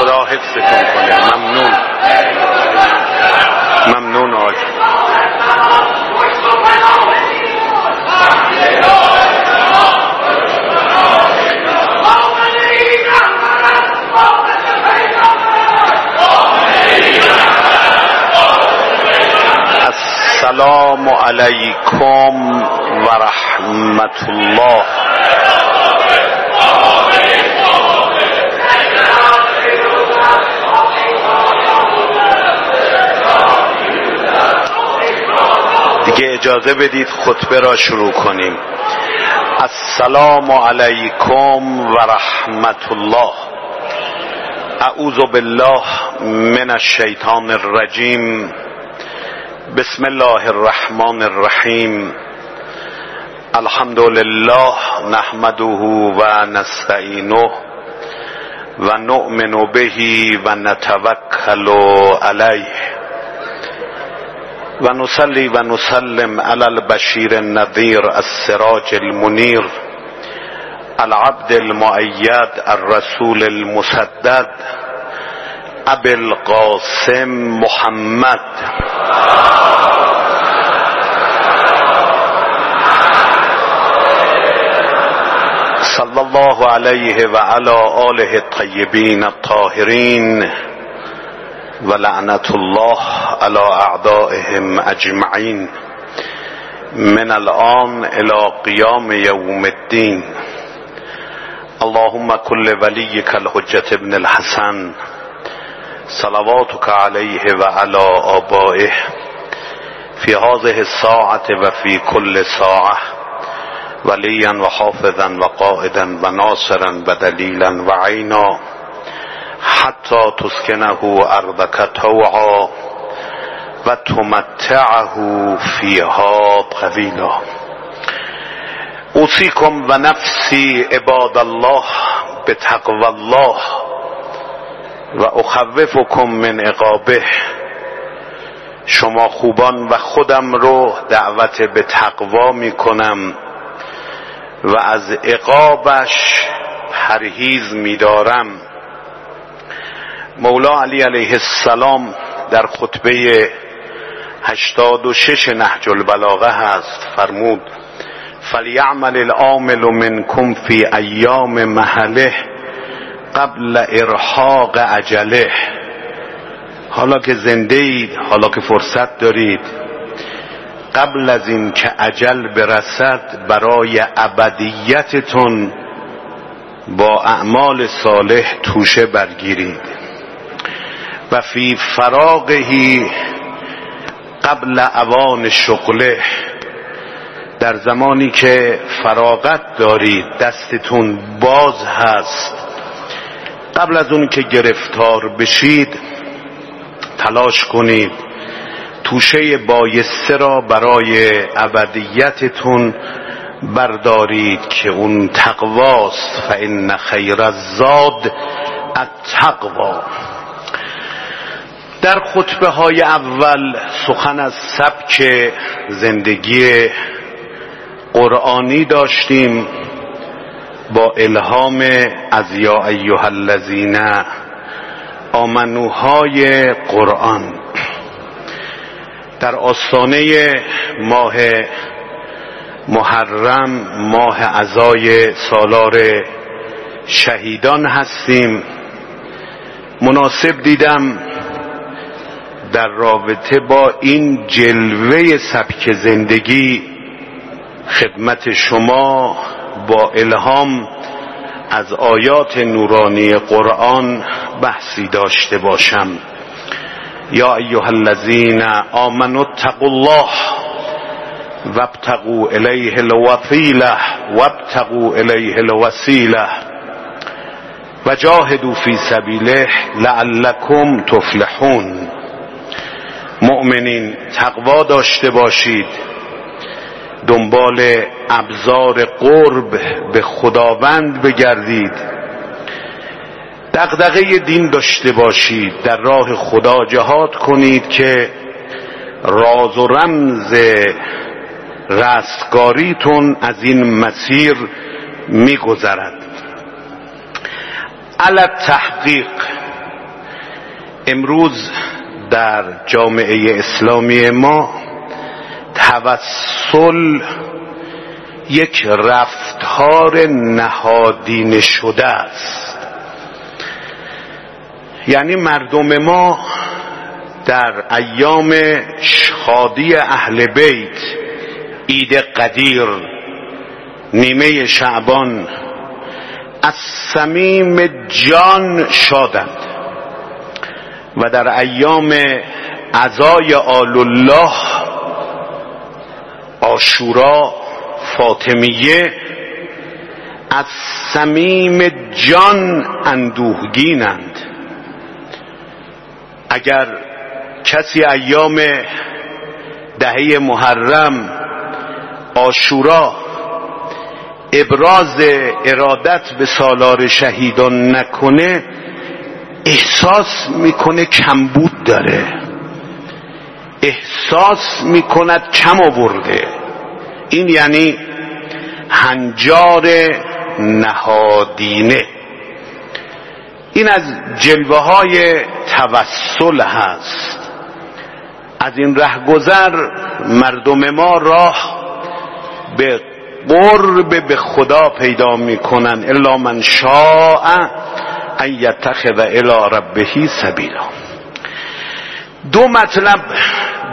خدا حفظتون کنه. ممنون. ممنون آقای. السلام علیکم و رحمت الله. دیگه اجازه بدید خطبه را شروع کنیم. السلام علیکم و رحمت الله اعوذ بالله من الشیطان الرجیم. بسم الله الرحمن الرحیم. الحمد لله نحمده و نستعینه و نؤمن به و نتوکل علیه. و نصلي و نسلم على البشیر النذیر السراج المنیر العبد المؤید الرسول المسدد ابي القاسم محمد. صلى الله عليه وعلى آله الطيبين الطاهرين ولعنة الله على أعدائهم أجمعين. من الآن إلى قيام يوم الدين. اللهم كل وليك الحجة ابن الحسن. صلواتك عليه وعلى آبائه. في هذه الساعة وفي كل ساعة. وليا وحافظا وقائدا وناصرا ودليلا وعينا. حتى تسكنه أرضك توعا وتمتعه فيها طويلا اوصيكم ونفسي عباد الله بتقوى الله و من عقابه. شما خوبان و خودم رو دعوت به تقوا می کنم و از عقابش پرهیز می دارم مولا علی علیه السلام در خطبه هشتاد و شش نهج البلاغه هست فرمود فلیعمل العامل منکم فی ایام محله قبل ارحاق عجله حالا که زنده اید حالا که فرصت دارید قبل از این که عجل برسد برای ابدیتتون با اعمال صالح توشه برگیرید. و فی فراغهی قبل اوان شغله. در زمانی که فراغت دارید دستتون باز هست. قبل از اون که گرفتار بشید تلاش کنید. توشه بایسته را برای ابدیتتون بردارید که اون تقواست. فان خیر الزاد التقوا در خطبه های اول سخن از سبک زندگی قرآنی داشتیم با الهام از یا ایها الذین آمنوهای قرآن. در آستانه ماه محرم ماه عزای سالار شهیدان هستیم. مناسب دیدم در رابطه با این جلوه سبک زندگی خدمت شما با الهام از آیات نورانی قرآن بحثی داشته باشم. یا ایها الذین آمنوا اتقوا الله وابتغوا الیه الوسیله وابتغوا الیه الوسیله وجاهدوا فی سبیله لعلکم تفلحون. مؤمنین تقوا داشته باشید. دنبال ابزار قرب به خداوند بگردید. دقدقه دین داشته باشید. در راه خدا جهاد کنید که راز و رمز رستگاریتون از این مسیر میگذرد. علت تحقیق امروز در جامعه اسلامی ما توسل یک رفتار نهادین شده است. یعنی مردم ما در ایام شادی اهل بیت عید قدیر نیمه شعبان از صمیم جان شادند. و در ایام عزای آل الله آشورا فاطمیه از صمیم جان اندوهگینند. اگر کسی ایام دهه محرم آشورا ابراز ارادت به سالار شهیدان نکنه احساس می‌کنه کمبود داره. احساس می‌کند کم آورده. این یعنی هنجار نهادینه. این از جلوه های توسل هست. از این رهگذر مردم ما راه به قرب به خدا پیدا می‌کنن. الا من شاء ان یتخذ الى ربه سبیلا دو مطلب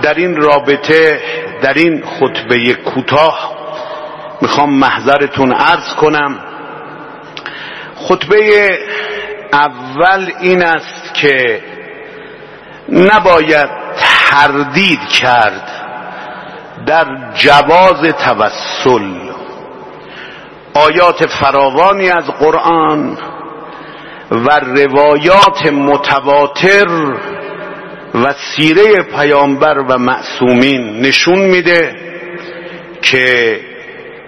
در این رابطه در این خطبه کوتاه می‌خوام محضرتون عرض کنم. خطبه اول این است که نباید تردید کرد در جواز توسل. آیات فراوانی از قرآن و روایات متواتر و سیره پیامبر و معصومین نشون میده که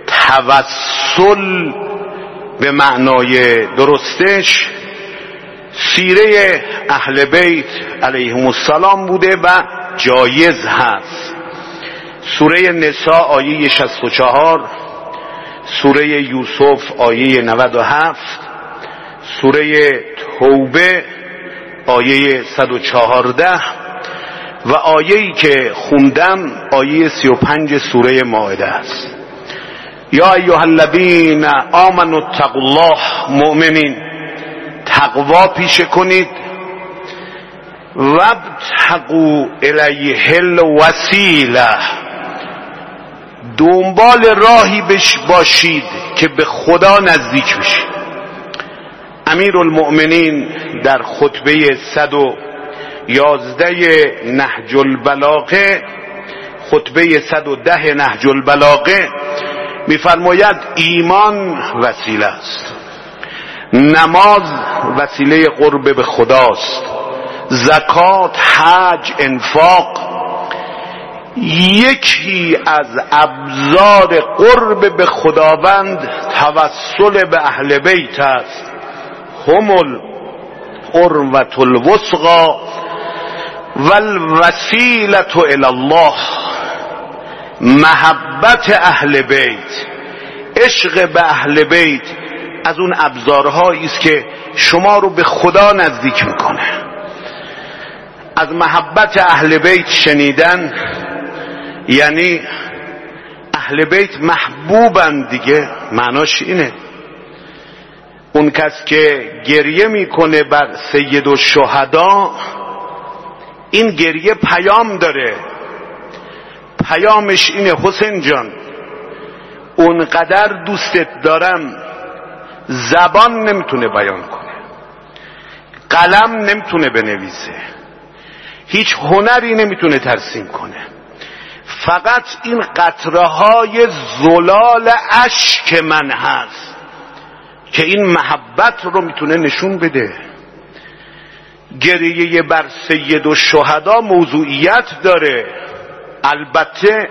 توسل به معنای درستش سیره اهل بیت علیهم السلام بوده و جایز هست. سوره نساء آیه 64 سوره یوسف آیه 97 سوره توبه آیه 114 و آیه‌ای که خوندم آیه 35 سوره مائده است. یا ایها الذین آمنوا اتقوا الله مؤمنین تقوا پیشه کنید وابتقوا الیه الوسیله. دنبال راهی بش باشید که به خدا نزدیک بشید. امیر المؤمنین در خطبه صد و یازده نهج البلاغه خطبه صد ده نهج البلاغه میفرماید ایمان وسیله است. نماز وسیله قرب به خداست. زکات حج انفاق یکی از ابزار قرب به خداوند توسل به اهل بیت است. هم القروة الوسقا والوسیلت الى الله. محبت اهل بیت عشق به اهل بیت از اون ابزارهایی است که شما رو به خدا نزدیک می‌کنه. از محبت اهل بیت شنیدن یعنی اهل بیت محبوبن دیگه معناش اینه. اون کس که گریه می‌کنه بر سید و شهدا این گریه پیام داره. پیامش اینه حسین جان اونقدر دوستت دارم زبان نمی‌تونه بیان کنه قلم نمی‌تونه بنویسه هیچ هنری نمی‌تونه ترسیم کنه. فقط این قطره های زلال اشک من هست. که این محبت رو می‌تونه نشون بده. گریه بر سید و شهدا موضوعیت داره. البته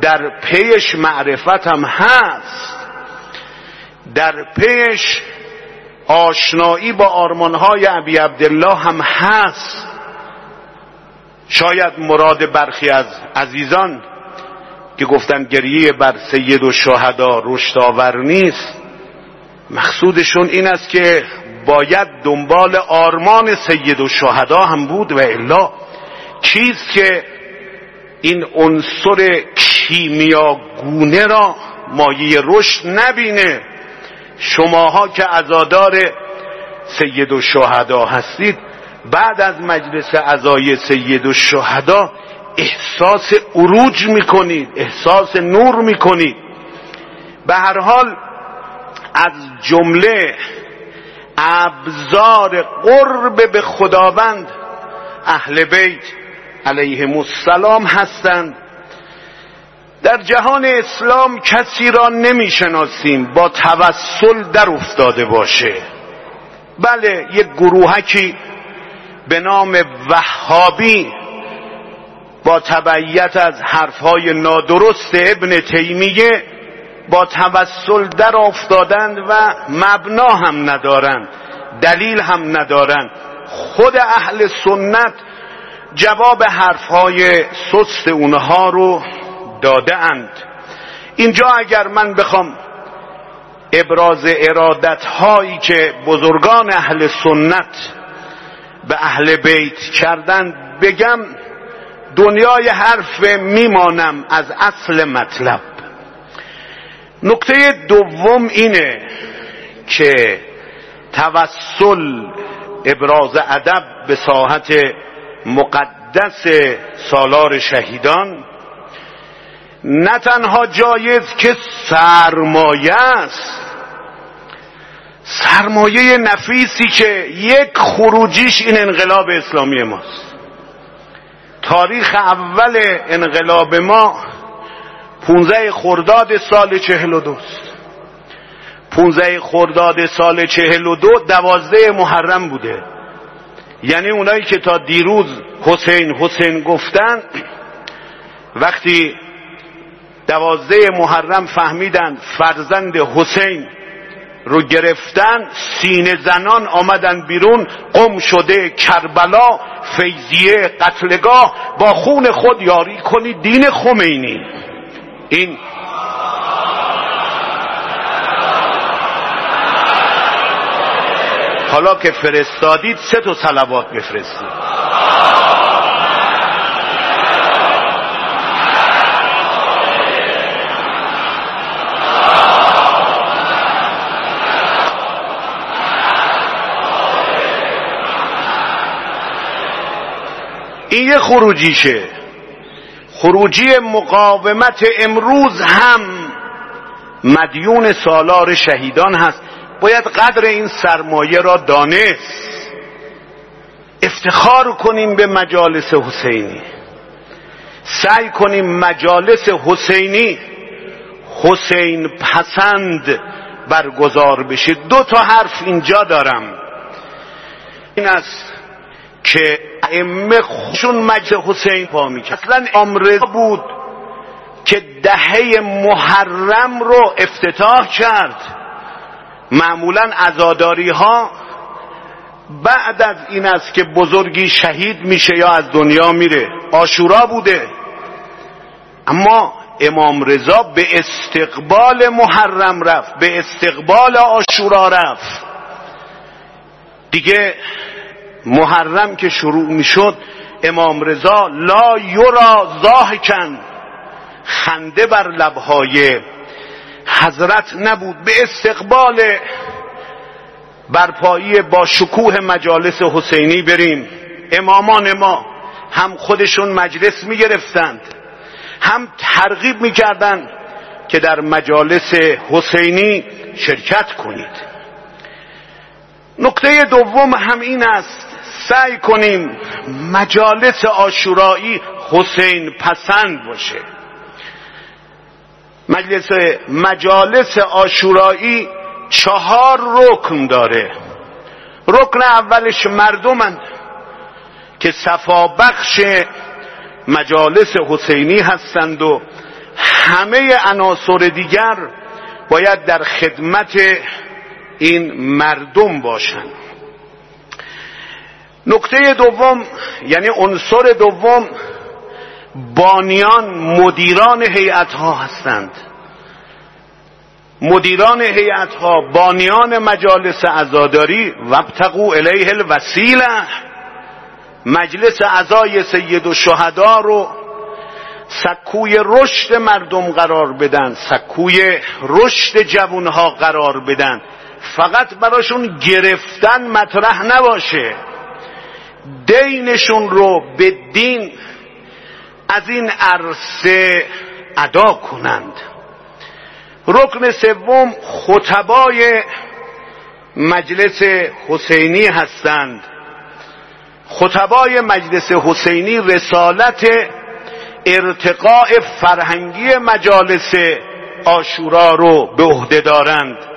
در پیش معرفت هم هست. در پیش آشنایی با آرمانهای ابی عبدالله هم هست. شاید مراد برخی از عزیزان که گفتن گریه بر سید و شهدا رشد آور نیست. مقصودشون این است که باید دنبال آرمان سید و شهدا هم بود و الا. چیز که این عنصر کیمیاگونه را مایه رشد نبینه؟ شماها که ازادار سید و شهدا هستید بعد از مجلس ازای سید و شهدا احساس عروج می‌کنید احساس نور می‌کنید. به هر حال از جمله ابزار قرب به خداوند اهل بیت علیهم السلام هستند. در جهان اسلام کسی را نمی‌شناسیم با توسل در افتاده باشه. بله یک گروهکی به نام وهابی با تبعیت از حرفهای نادرست ابن تیمیه با توسل در افتادند و مبنا هم ندارند دلیل هم ندارند خود اهل سنت جواب حرفهای سست اونها رو داده اند اینجا اگر من بخوام ابراز ارادت هایی که بزرگان اهل سنت به اهل بیت کردند بگم دنیای حرف میمانم از اصل مطلب. نکته دوم اینه که توسل ابراز ادب به ساحت مقدس سالار شهیدان نه تنها جایز که سرمایه است سرمایه نفیسی که یک خروجیش این انقلاب اسلامی ماست. تاریخ اول انقلاب ما پونزه خرداد سال چهل و دوست پونزه خرداد سال چهل و دو دوازده محرم بوده. یعنی اونایی که تا دیروز حسین حسین گفتن وقتی دوازده محرم فهمیدن فرزند حسین رو گرفتن سینه زنان آمدن بیرون قم شده کربلا فیضیه قتلگاه با خون خود یاری کنی دین خمینی. این حالا که فرستادید سه تا صلوات بفرستید. این یه خروجیشه. خروجی مقاومت امروز هم مدیون سالار شهیدان هست. باید قدر این سرمایه را دانست. افتخار کنیم به مجالس حسینی. سعی کنیم مجالس حسینی حسین پسند برگزار بشه. دو تا حرف اینجا دارم. این است که ائمه خودشون مجلس حسین پا می‌کرد اصلا امرضا بود که دهه محرم رو افتتاح کرد. معمولا ازاداری ها بعد از این است که بزرگی شهید میشه یا از دنیا میره. آشورا بوده. اما امام رضا به استقبال محرم رفت به استقبال آشورا رفت. دیگه محرم که شروع می‌شد امام رضا لا یرا زاهکن خنده بر لبهای حضرت نبود به استقبال برپایی با شکوه مجالس حسینی بریم. امامان ما هم خودشون مجلس می‌گرفتند هم ترغیب می‌کردند که در مجالس حسینی شرکت کنید. نکته دوم هم این است سعی کنیم مجالس آشورایی حسین پسند باشه. مجلس مجالس آشورایی چهار رکن داره. رکن اولش مردمند که صفابخش مجالس حسینی هستند و همه عناصر دیگر باید در خدمت این مردم باشند. نکته دوم یعنی عنصر دوم بانیان مدیران هیئت ها هستند. مدیران هیئت ها بانیان مجالس عزاداری وابتقوا الیه الوسیله مجلس عزای سید و شهدا رو سکوی رشد مردم قرار بدن سکوی رشد جوانها قرار بدن. فقط براشون گرفتن مطرح نباشه. دینشون رو به دین از این عرصه ادا کنند. رکن سوم خطبای مجلس حسینی هستند. خطبای مجلس حسینی رسالت ارتقاء فرهنگی مجالس آشورا رو به عهده دارند.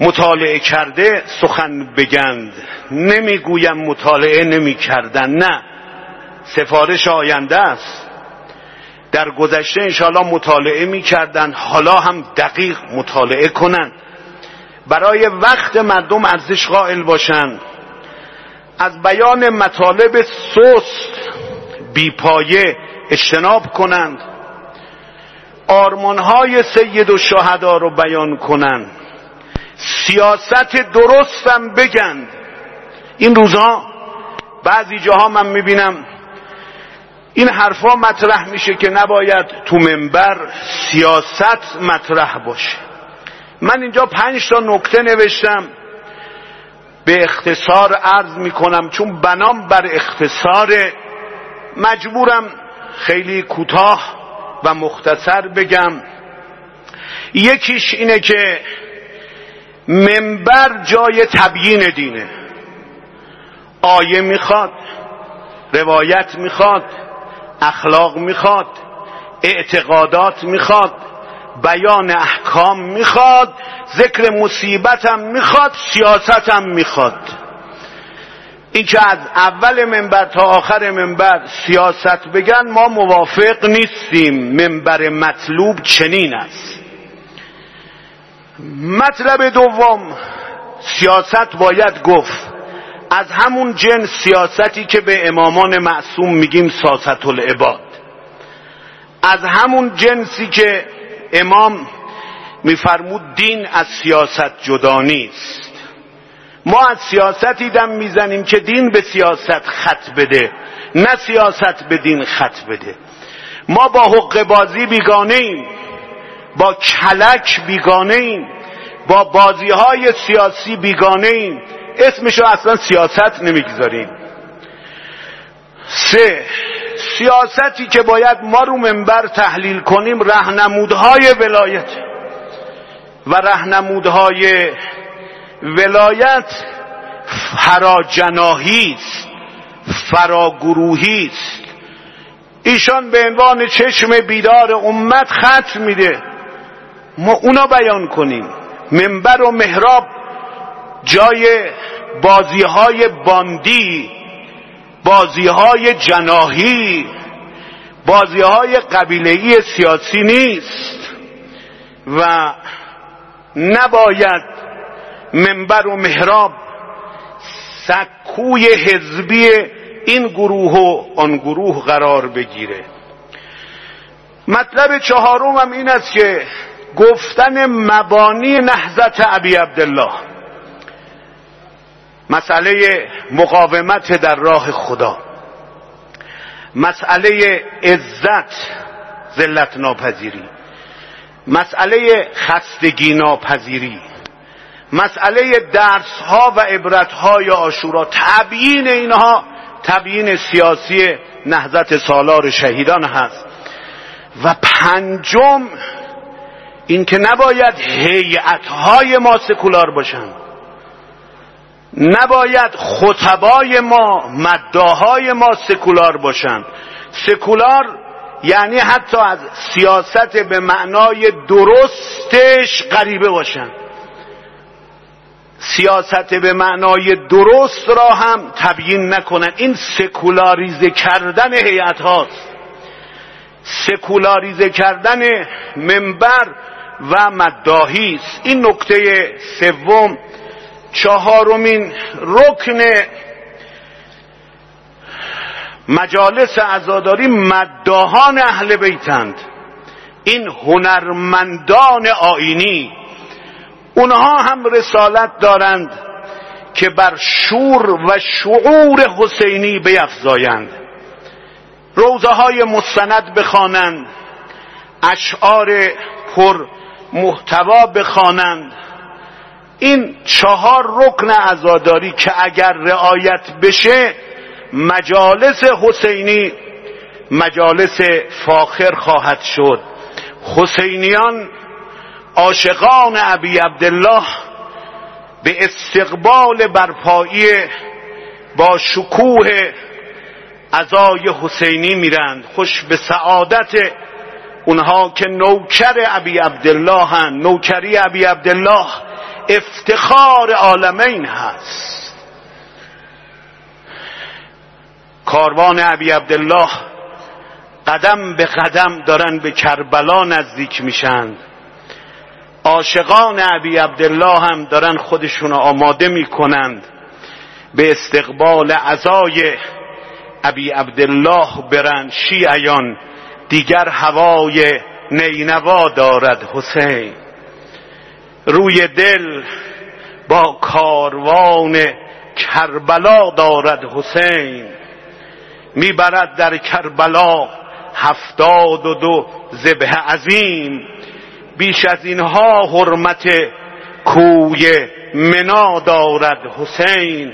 مطالعه کرده سخن بگند. نمی‌گویم مطالعه نمی‌کردن. نه. سفارش آینده است. در گذشته انشاءالله مطالعه می‌کردن. حالا هم دقیق مطالعه کنند برای وقت مردم ارزش قائل باشند از بیان مطالب سست بیپایه اجتناب کنند. آرمانهای سید و شهدا رو بیان کنند. سیاست درستم بگند این روزها بعضی جاها من می‌بینم این حرفا مطرح میشه که نباید تو منبر سیاست مطرح باشه. من اینجا پنج تا نکته نوشتم. به اختصار عرض می‌کنم چون بنام بر اختصار مجبورم خیلی کوتاه و مختصر بگم. یکیش اینه که منبر جای تبیین دینه. آیه می‌خواد روایت می‌خواد اخلاق می‌خواد اعتقادات می‌خواد بیان احکام می‌خواد ذکر مصیبتم می‌خواد سیاستم می‌خواد. این که از اول منبر تا آخر منبر سیاست بگن ما موافق نیستیم. منبر مطلوب چنین است. مطلب دوم سیاست باید گفت. از همون جنس سیاستی که به امامان معصوم میگیم ساست العباد از همون جنسی که امام میفرمود دین از سیاست جدا نیست. ما از سیاستی دم می‌زنیم که دین به سیاست خط بده نه سیاست به دین خط بده. ما با حق بازی بیگانه ایم با کلک بیگانه ایم. با بازی های سیاسی بیگانه ایم. اسمشو اصلا سیاست نمی‌گذاریم. سه سیاستی که باید ما رو منبر تحلیل کنیم رهنمودهای ولایت. و رهنمودهای ولایت فراجناهی است فراگروهی است. ایشان به عنوان چشم بیدار امت خط میده. ما اونا بیان کنیم. منبر و محراب جای بازی های باندی بازی های جناهی بازی های قبیلهی سیاسی نیست. و نباید منبر و محراب سکوی حزبی این گروه و آن گروه قرار بگیره. مطلب چهارم هم این است که گفتن مبانی نهزت ابی عبدالله. مسئله مقاومت در راه خدا. مسئله عزت ذلت ناپذیری. مسئله خستگی ناپذیری. مسئله درس ها و عبرت های آشورا تبیین اینها تبیین سیاسی نهضت سالار شهیدان هست. و پنجم اینکه نباید هیئت های ما سکولار باشند. نباید خطبای ما مداهای ما سکولار باشند. سکولار یعنی حتی از سیاست به معنای درستش غریبه باشند. سیاست به معنای درست را هم تبیین نکنن این سکولاریزه کردن هیئت هاست. سکولاریزه کردن منبر و مداهی است. این نکته سوم چهارمین رکن مجالس عزاداری مداهان اهل بیتند. این هنرمندان آینی اونها هم رسالت دارند که بر شور و شعور حسینی بیفزایند. روزه های مستند بخوانند. اشعار پر محتوا بخوانند. این چهار رکن عزاداری که اگر رعایت بشه مجالس حسینی مجالس فاخر خواهد شد. حسینیان عاشقان ابی عبدالله به استقبال برپایی با شکوه ازای حسینی میرند. خوش به سعادت اونها که نوکر ابی عبدالله هن نوکری ابی عبدالله افتخار عالمین هست. کاروان ابی عبدالله قدم به قدم دارن به کربلا نزدیک میشن. عاشقان ابی عبدالله هم دارن خودشون آماده می‌کنند به استقبال عزای ابی عبدالله برن شیعیان دیگر هوای نینوا دارد حسین. روی دل با کاروان کربلا دارد حسین. می‌برد در کربلا هفتاد و دو زبه عظیم. بیش از اینها حرمت کوی منا دارد حسین.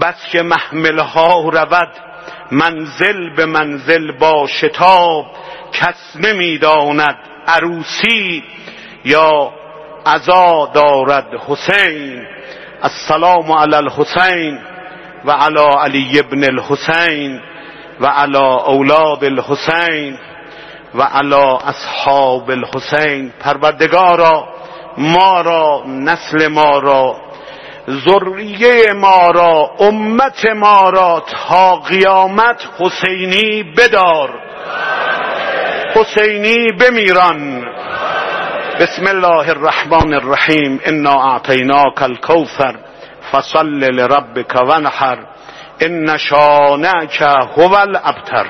بس که محملها رود منزل به منزل با شتاب کس نمی‌داند عروسی یا عزا دارد حسین. السلام علی الحسین و علی علی ابن الحسین و علی اولاد الحسین و علی اصحاب الحسین. پروردگارا ما را نسل ما را ذریه ما را امت ما را تا قیامت حسینی بدار. حسینی بمیران. بسم الله الرحمن الرحیم. انا اعطیناک الكوثر فصل لربک وانحر. ان شانعک هو الابتر.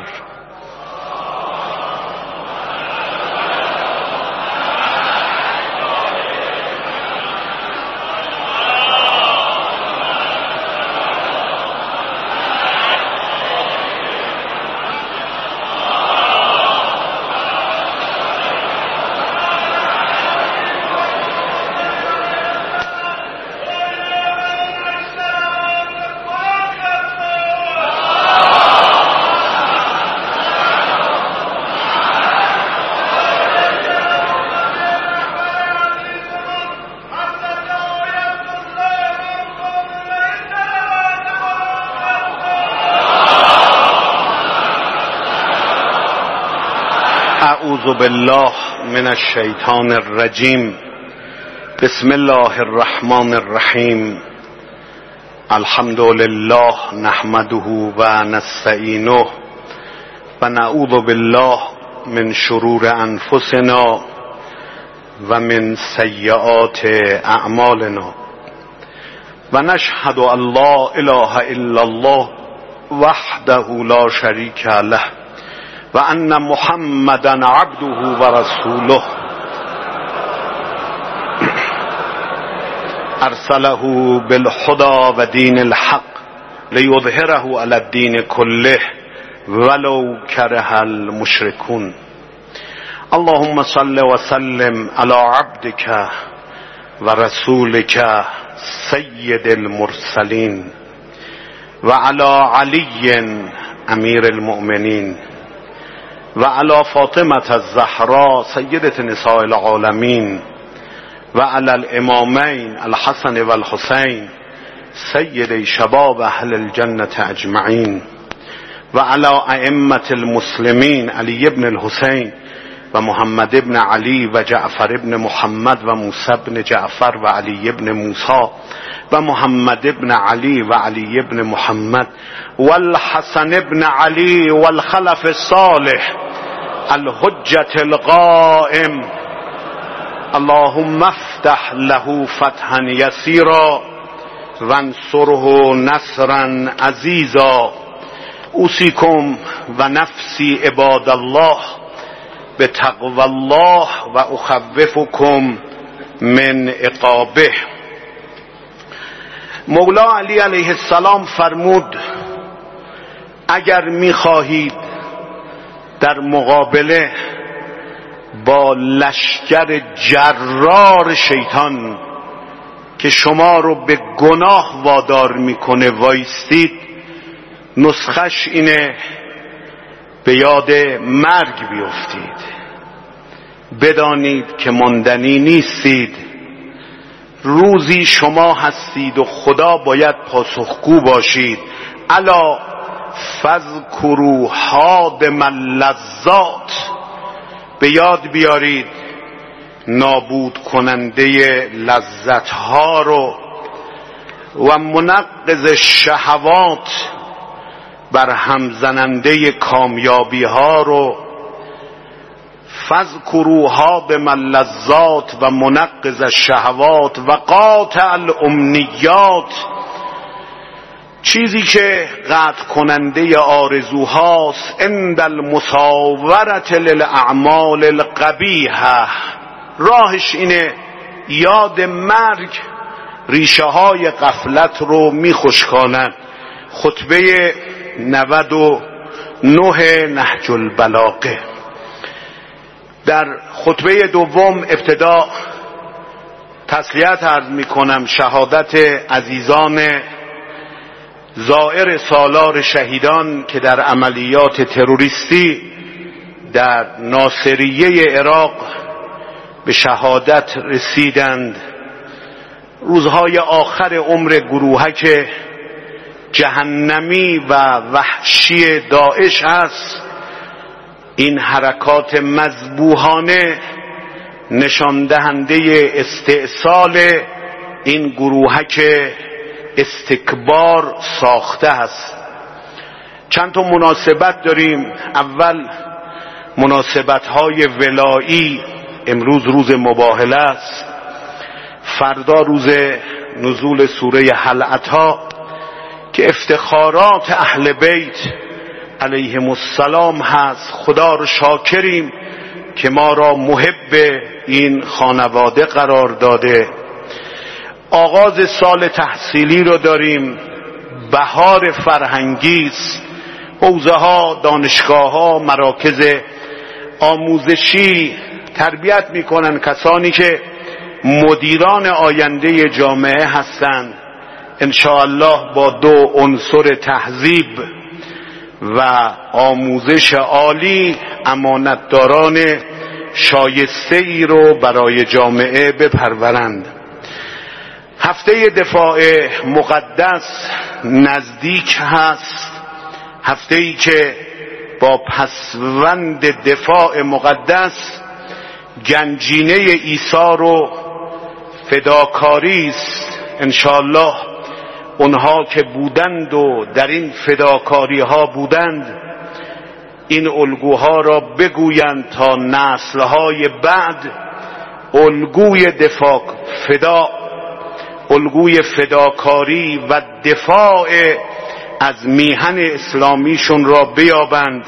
اعوذ بالله من الشیطان الرجیم. بسم الله الرحمن الرحیم. الحمد لله نحمده و نستعینه و نعوذ بالله من شرور انفسنا و من سیئات اعمالنا. و نشهد ان لا اله الا الله وحده لا شریک له. و ان محمدا عبده و رسوله. ارسله بالخدا و دین الحق لیظهره علی الدین کله ولو کره المشرکون. اللهم صل و سلم علی عبدك و رسولك سید المرسلین و علی و علا فاطمت الزهرا سیدت نساء العالمین و علی الامامین الحسن و الحسین سید شباب أهل الجنة اجمعین و علی ائمت المسلمین علی ابن الحسین و محمد ابن علی و جعفر ابن محمد و موسی ابن جعفر و علی ابن موسی و محمد ابن علی و علی ابن محمد والحسن ابن علی والخلف الصالح الحجة القائم. اللهم افتح له فتحا يسيرا وانصره نصرا عزيزا و نفسی عباد الله. به تقوی الله و اخوفکم من عقابه. مولا علی علیه السلام فرمود اگر می‌خواهید در مقابله با لشکر جرار شیطان که شما رو به گناه وادار می‌کنه وایستید نسخش اینه به یاد مرگ بیفتید. بدانید که ماندنی نیستید. روزی شما هستید و خدا باید پاسخگو باشید. الا فذکرو حادم اللذات. به یاد بیارید نابود کننده لذت ها رو و منقض شهوات بر همزننده کامیابی ها رو فذکروها به ملذات و منقض الشهوات و قاطع الامنیات. چیزی که قطع کننده آرزوهاست عند المساورت للاعمال القبیحه راهش اینه یاد مرگ ریشه های قفلت رو میخشکانند. خطبه 99 نهج البلاغه. در خطبه دوم ابتدا تسلیت عرض می کنم شهادت عزیزان زائر سالار شهیدان که در عملیات تروریستی در ناصریه عراق به شهادت رسیدند. روزهای آخر عمر گروهک جهنمی و وحشی داعش است این حرکات مذبوحانه نشان دهنده استئصال این گروهک استکبار ساخته است. چند تا مناسبت داریم. اول مناسبت های ولایی امروز روز مباهله است. فردا روز نزول سوره حلعتا که افتخارات اهل بیت علیهم السلام هست. خدا رو شاکریم که ما را محب این خانواده قرار داده. آغاز سال تحصیلی رو داریم. بهار فرهنگیست. حوزه ها دانشگاه ها مراکز آموزشی تربیت می‌کنن کسانی که مدیران آینده جامعه هستند الله با دو عنصر تهذیب و آموزش عالی امانتداران شایسته ای رو برای جامعه بپرورند. هفته دفاع مقدس نزدیک هست. هفته ای که با پسوند دفاع مقدس گنجینه عیسی رو فداکاری است انشالله اونها که بودند و در این فداکاری ها بودند این الگوها را بگویند تا نسلهای بعد الگوی دفاع فدا الگوی فداکاری و دفاع از میهن اسلامیشون را بیابند.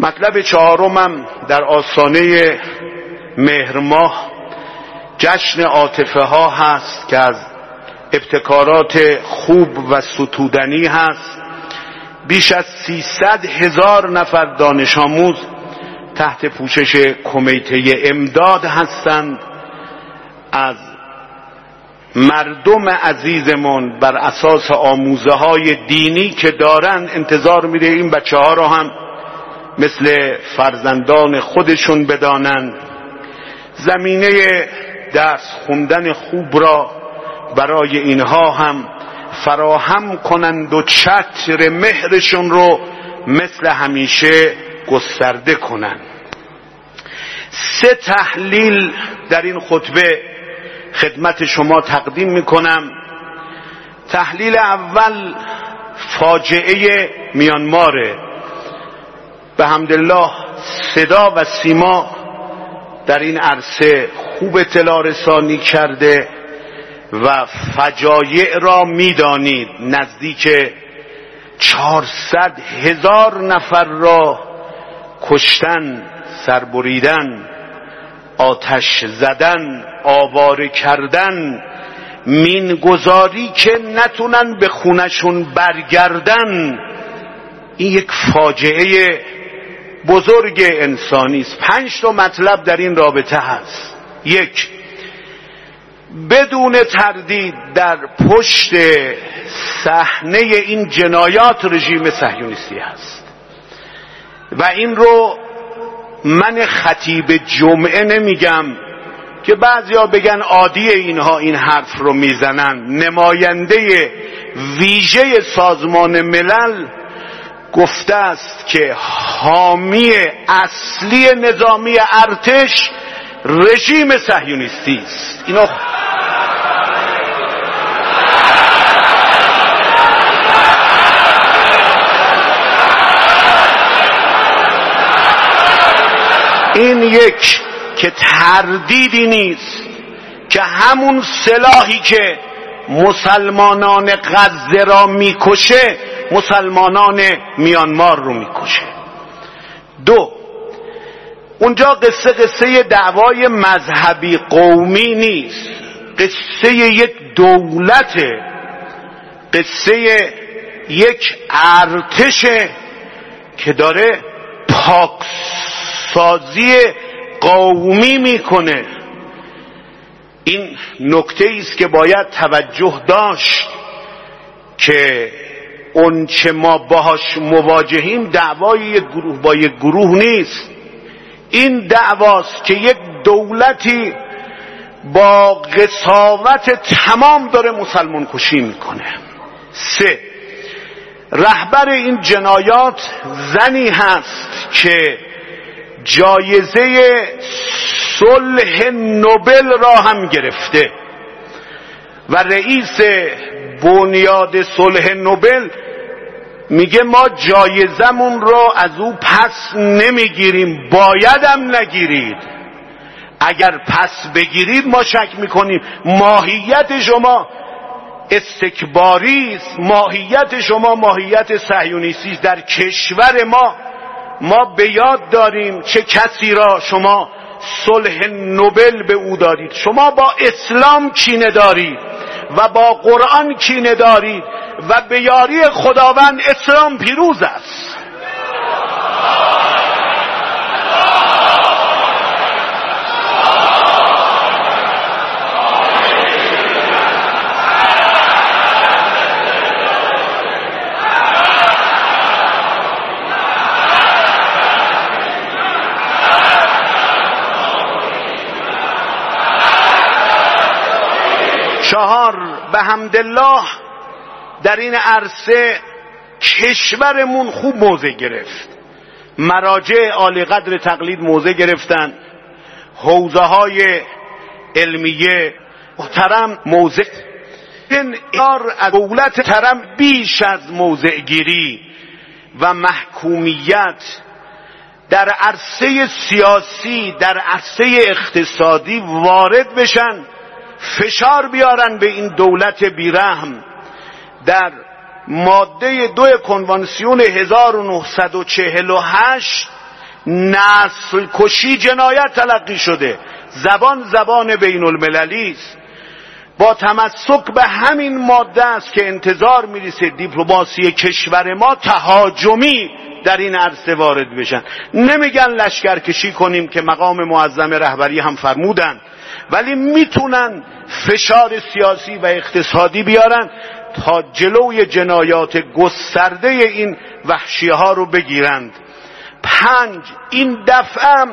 مطلب چهارمم در آسانه مهرماه جشن عاطفه ها هست که از ابتکارات خوب و ستودنی هست. بیش از سیصد هزار نفر دانش آموز تحت پوشش کمیته امداد هستند. از مردم عزیزمون بر اساس آموزه های دینی که دارن انتظار میره این بچه ها را هم مثل فرزندان خودشون بدانند زمینه درس خوندن خوب را برای اینها هم فراهم کنند و چتر مهرشون رو مثل همیشه گسترده کنند. سه تحلیل در این خطبه خدمت شما تقدیم می‌کنم. تحلیل اول فاجعه میانماره به حمدالله صدا و سیما در این عرصه خوب اطلاع رسانی کرده. و فجایع را می‌دانید. نزدیک چهارصد هزار نفر را کشتن سر بریدن آتش زدن آواره کردن مینگذاری که نتونن به خونشون برگردن. این یک فاجعه بزرگ انسانی است. پنج تا مطلب در این رابطه هست. یک بدون تردید در پشت صحنه این جنایات رژیم صهیونیستی هست. و این رو من خطیب جمعه نمیگم که بعضیا بگن عادی اینها این حرف رو می‌زنن. نماینده ویژه سازمان ملل گفته است که حامی اصلی نظامی ارتش رژیم صهیونیستی است. اینو این یک که تردیدی نیست که همون سلاحی که مسلمانان غزه را می‌کشه مسلمانان میانمار رو می‌کشه. دو اونجا قصه قصه دعوای مذهبی قومی نیست. قصه یک دولت قصه یک ارتشه که داره پاکسازی قومی می‌کنه. این نکته است که باید توجه داشت که اون چه ما باهاش مواجهیم دعوای یک گروه با یک گروه نیست. این دعواست که یک دولتی با قصاوت تمام داره مسلمان کشی می‌کنه. سه رهبر این جنایات زنی هست که جایزه صلح نوبل را هم گرفته و رئیس بنیاد صلح نوبل میگه ما جایزمون رو از او پس نمی‌گیریم بایدم نگیرید. اگر پس بگیرید ما شک می‌کنیم. ماهیت شما استکباری است ماهیت شما ماهیت صهیونیستی است. در کشور ما ما به یاد داریم چه کسی را شما صلح نوبل به او دارید شما با اسلام کینه دارید. و با قرآن کینه دارید و به یاری خداوند اسلام پیروز است. چهار به همدلله در این عرصه کشورمون خوب موضع گرفت. مراجع عالی قدر تقلید موضع گرفتن. حوزه های علمیه محترم موضع. این از دولت ترم بیش از موضع گیری و محکومیت در عرصه سیاسی در عرصه اقتصادی وارد بشن. فشار بیارن به این دولت بیرحم. در ماده دو کنوانسیون 1948 نسل کشی جنایت تلقی شده. زبان زبان بین المللی است. با تمسک به همین ماده است که انتظار می‌رسه دیپلماسی کشور ما تهاجمی در این عرصه وارد بشن. نمیگن لشکرکشی کنیم که مقام معظم رهبری هم فرمودن. ولی می‌تونن فشار سیاسی و اقتصادی بیارن تا جلوی جنایات گسترده این وحشی ها رو بگیرند. پنج این دفعه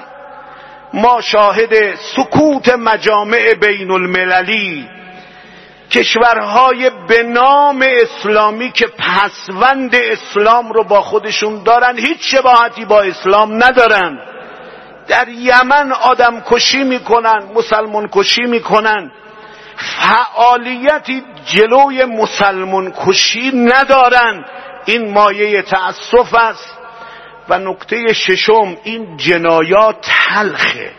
ما شاهد سکوت مجامع بین المللی کشورهای به نام اسلامی که پسوند اسلام رو با خودشون دارن هیچ شباهتی با اسلام ندارن. در یمن آدم کشی می‌کنن مسلمان کشی می‌کنن. فعالیتی جلوی مسلمان کشی ندارن. این مایه تأسف است. و نکته ششم این جنایات تلخه.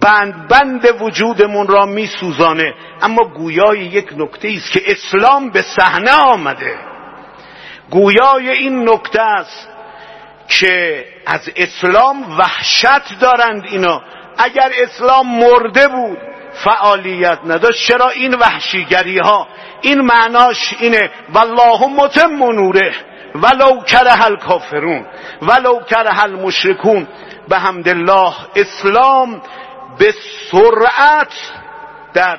بند بند وجودمون را میسوزانه. اما گویای یک نکته است که اسلام به صحنه آمده. گویای این نکته است. که از اسلام وحشت دارند اینا اگر اسلام مرده بود فعالیت نداشت. چرا این وحشیگری ها این معناش اینه والله متم نوره. ولو کره الکافرون ولو کره المشرکون. به الله اسلام به سرعت در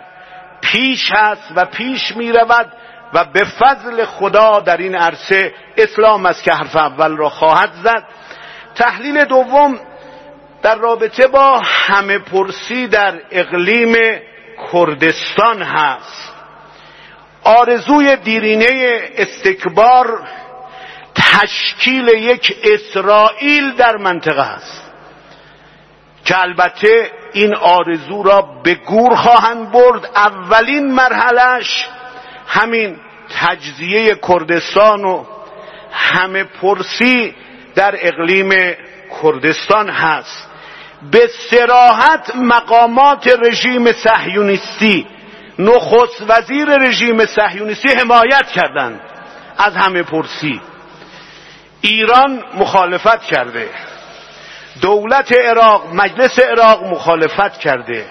پیش است و پیش می رود و به فضل خدا در این عرصه اسلام است که حرف اول را خواهد زد. تحلیل دوم در رابطه با همه پرسی در اقلیم کردستان هست. آرزوی دیرینه استکبار تشکیل یک اسرائیل در منطقه است که البته این آرزو را به گور خواهند برد. اولین مرحلش همین تجزیه کردستان و همه پرسی در اقلیم کردستان هست. به سراحت مقامات رژیم صهیونیستی نخست وزیر رژیم صهیونیستی حمایت کردند از همه پرسی. ایران مخالفت کرده. دولت عراق مجلس عراق مخالفت کرده.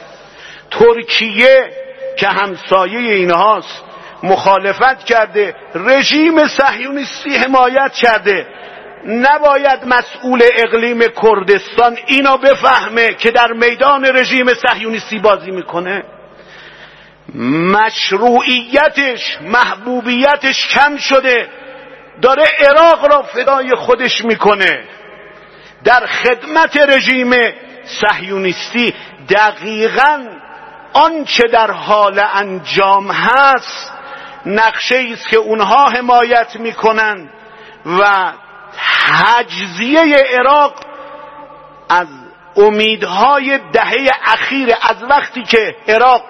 ترکیه که همسایه اینهاست مخالفت کرده رژیم صهیونیستی حمایت کرده. نباید مسئول اقلیم کردستان اینو بفهمه که در میدان رژیم صهیونیستی بازی می‌کنه. مشروعیتش محبوبیتش کم شده. داره عراق را فدای خودش می‌کنه. در خدمت رژیم صهیونیستی دقیقا آنچه در حال انجام هست نقشه است که اونها حمایت می‌کنن و تجزیه عراق از امیدهای دهه اخیر از وقتی که عراق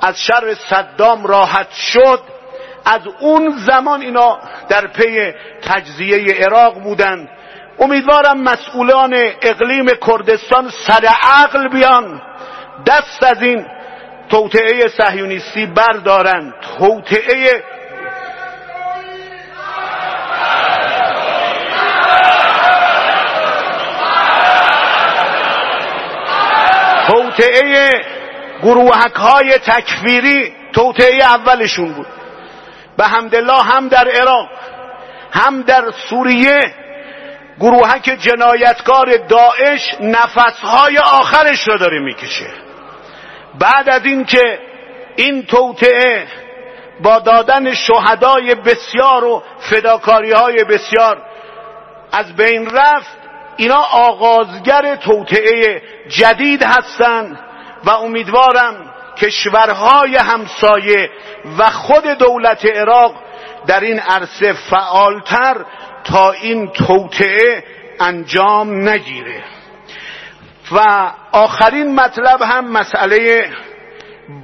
از شر صدام راحت شد از اون زمان اینا در پی تجزیه عراق بودند امیدوارم مسئولان اقلیم کردستان سر عقل بیان. دست از این توطعه صهیونیستی بردارن. توطعه توطعه گروهک های تکفیری توطعه اولشون بود. به همدلله هم در عراق هم در سوریه گروهک جنایتکار داعش نفسهای آخرش را داره می‌کشه. بعد از اینکه این توطعه با دادن شهدای بسیار و فداکاری های بسیار از بین رفت اینا آغازگر توطعه جدید هستند و امیدوارم کشورهای همسایه و خود دولت عراق در این عرصه فعالتر تا این توطعه انجام نگیره. و آخرین مطلب هم مسئله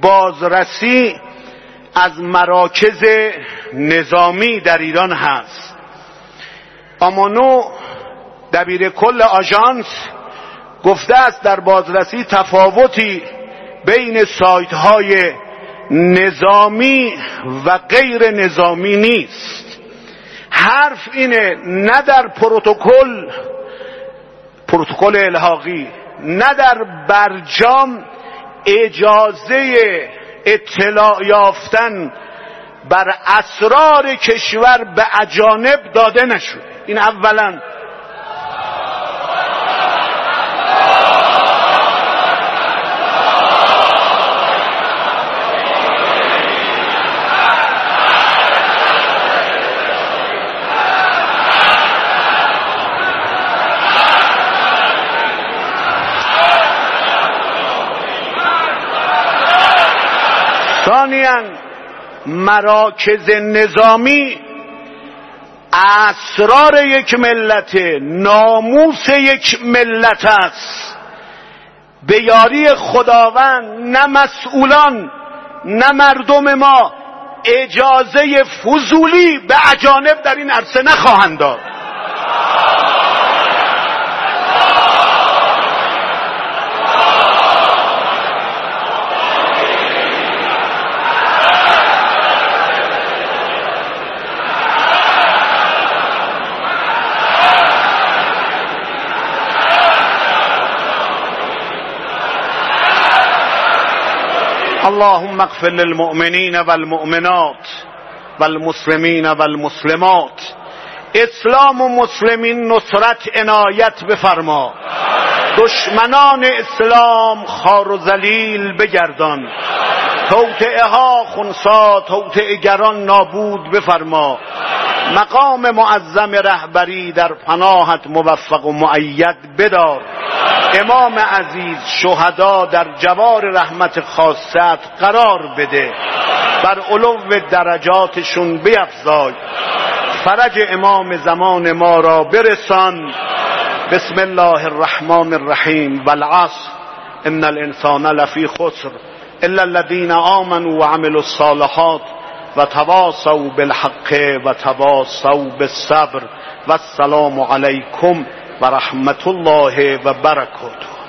بازرسی از مراکز نظامی در ایران هست. آمانو دبیر کل آژانس گفته است در بازرسی تفاوتی بین سایت های نظامی و غیر نظامی نیست. حرف اینه نه در پروتکل پروتکل الحاقی نه در برجام اجازه اطلاع یافتن بر اسرار کشور به اجانب داده نشد. این اولا. ثانیا مراکز نظامی اسرار یک ملت ناموس یک ملت است. به یاری خداوند نه مسئولان نه مردم ما اجازه فضولی به اجانب در این عرصه نخواهند داد. اللهم اغفر للمؤمنین والمؤمنات والمسلمین والمسلمات. اسلام و مسلمین نصرت عنایت بفرما. دشمنان اسلام خار و زلیل بگردان. توطعه ها خونسا توطعه گران نابود بفرما. مقام معظم رهبری در پناهت موفق و معید بدار. امام عزیز شهدا در جوار رحمت خاصت قرار بده. بر علو درجاتشون بیفزای. فرج امام زمان ما را برسان. بسم الله الرحمن الرحیم. والعصر. ان الانسان لفی خسر. الا الذين آمنوا وعملوا الصالحات. وتواصوا بالحق وتواصوا بالصبر والسلام عليكم ورحمة الله وبركاته.